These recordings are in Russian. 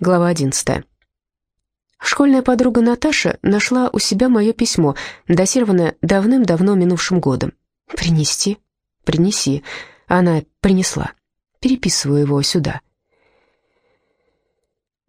Глава 11. Школьная подруга Наташа нашла у себя мое письмо, датированное давным-давно минувшим годом. «Принести?» «Принеси». Она принесла. Переписываю его сюда.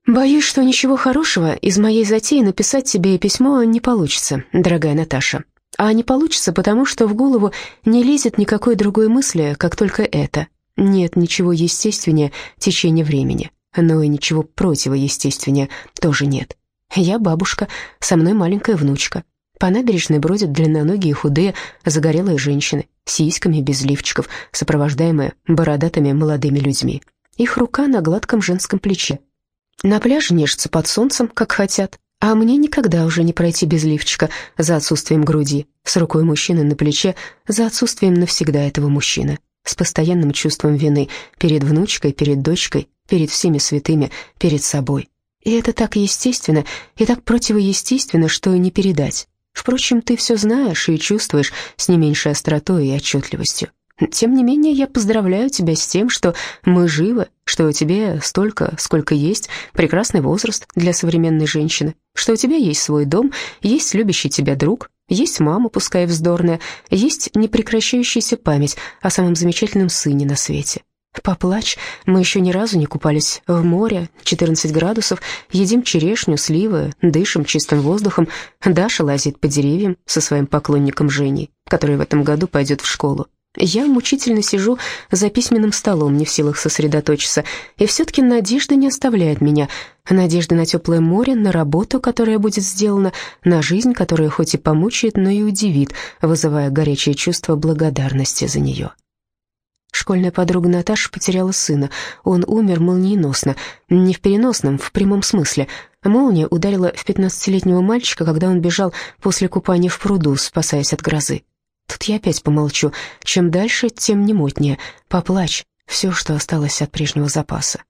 «Боюсь, что ничего хорошего из моей затеи написать тебе письмо не получится, дорогая Наташа. А не получится, потому что в голову не лезет никакой другой мысли, как только это. Нет ничего естественнее течения времени» но и ничего противоестественнее тоже нет. Я бабушка, со мной маленькая внучка. По набережной бродят длинноногие худые, загорелые женщины, сиськами без лифчиков, сопровождаемые бородатыми молодыми людьми. Их рука на гладком женском плече. На пляже нежатся под солнцем, как хотят, а мне никогда уже не пройти без лифчика за отсутствием груди, с рукой мужчины на плече за отсутствием навсегда этого мужчины, с постоянным чувством вины перед внучкой, перед дочкой, перед всеми святыми, перед собой. И это так естественно и так противоестественно, что не передать. Впрочем, ты все знаешь и чувствуешь с не меньшей остротой и отчетливостью. Тем не менее, я поздравляю тебя с тем, что мы живы, что у тебя столько, сколько есть, прекрасный возраст для современной женщины, что у тебя есть свой дом, есть любящий тебя друг, есть мама, пускай вздорная, есть непрекращающаяся память о самом замечательном сыне на свете. Поплачь, мы еще ни разу не купались в море, 14 градусов, едим черешню, сливы, дышим чистым воздухом. Даша лазит по деревьям со своим поклонником Женей, который в этом году пойдет в школу. Я мучительно сижу за письменным столом, не в силах сосредоточиться, и все-таки надежда не оставляет меня. Надежда на теплое море, на работу, которая будет сделана, на жизнь, которая хоть и помучает, но и удивит, вызывая горячее чувство благодарности за нее. Школьная подруга Наташа потеряла сына. Он умер молниеносно, не в переносном, в прямом смысле. Молния ударила в пятнадцатилетнего мальчика, когда он бежал после купания в пруду, спасаясь от грозы. Тут я опять помолчу. Чем дальше, тем немутнее. Поплачь. Все, что осталось от прежнего запаса.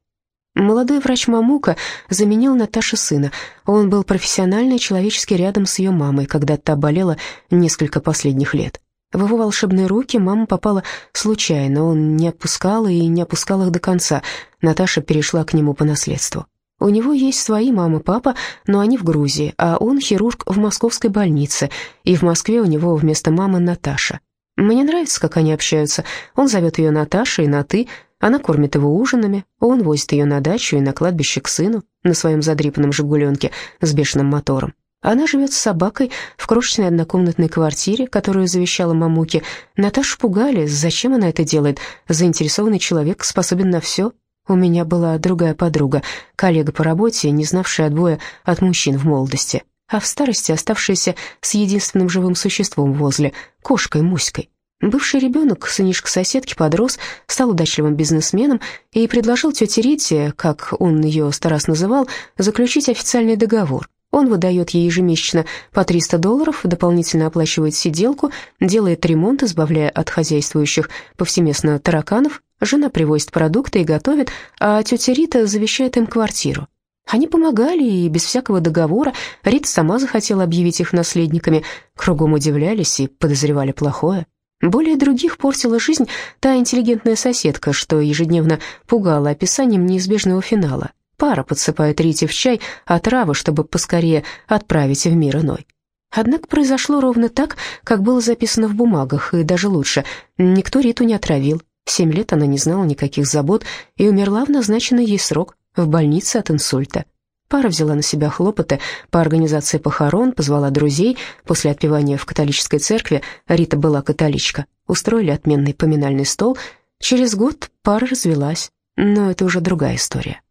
Молодой врач Мамука заменил Наташе сына. Он был профессионально человечески рядом с ее мамой, когда та болела несколько последних лет. В его волшебные руки мама попала случайно, он не отпускал и не опускал их до конца. Наташа перешла к нему по наследству. У него есть свои мама папа, но они в Грузии, а он хирург в московской больнице, и в Москве у него вместо мамы Наташа. Мне нравится, как они общаются. Он зовет ее Наташей на «ты», она кормит его ужинами, он возит ее на дачу и на кладбище к сыну на своем задрипанном «Жигуленке» с бешеным мотором. Она живет с собакой в крошечной однокомнатной квартире, которую завещала мамуке. Наташу пугали, зачем она это делает? Заинтересованный человек способен на все. У меня была другая подруга, коллега по работе, не знавшая отбоя от мужчин в молодости, а в старости оставшаяся с единственным живым существом возле, кошкой-муськой. Бывший ребенок, сынишка соседки, подрос, стал удачливым бизнесменом и предложил тете Рите, как он ее сто раз называл, заключить официальный договор – он выдает ей ежемесячно по 300 долларов, дополнительно оплачивает сиделку, делает ремонт, избавляя от хозяйствующих повсеместно тараканов. Жена привозит продукты и готовит, а тетя Рита завещает им квартиру. Они помогали, и без всякого договора Рита сама захотела объявить их наследниками. Кругом удивлялись и подозревали плохое. Более других портила жизнь та интеллигентная соседка, что ежедневно пугала описанием неизбежного финала. Пара подсыпает Рите в чай отравы, чтобы поскорее отправить в мир иной. Однако произошло ровно так, как было записано в бумагах, и даже лучше. Никто Риту не отравил. Семь лет она не знала никаких забот и умерла в назначенный ей срок в больнице от инсульта. Пара взяла на себя хлопоты по организации похорон, позвала друзей. После отпевания в католической церкви Рита была католичка. Устроили отменный поминальный стол. Через год пара развелась, но это уже другая история.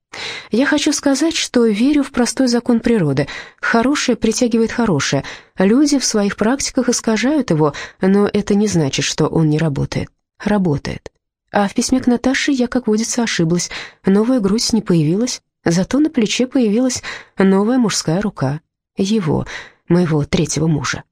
Я хочу сказать, что верю в простой закон природы. Хорошее притягивает хорошее. Люди в своих практиках искажают его, но это не значит, что он не работает. Работает. А в письме к Наташе я, как водится, ошиблась. Новая грудь не появилась, зато на плече появилась новая мужская рука. Его, моего третьего мужа.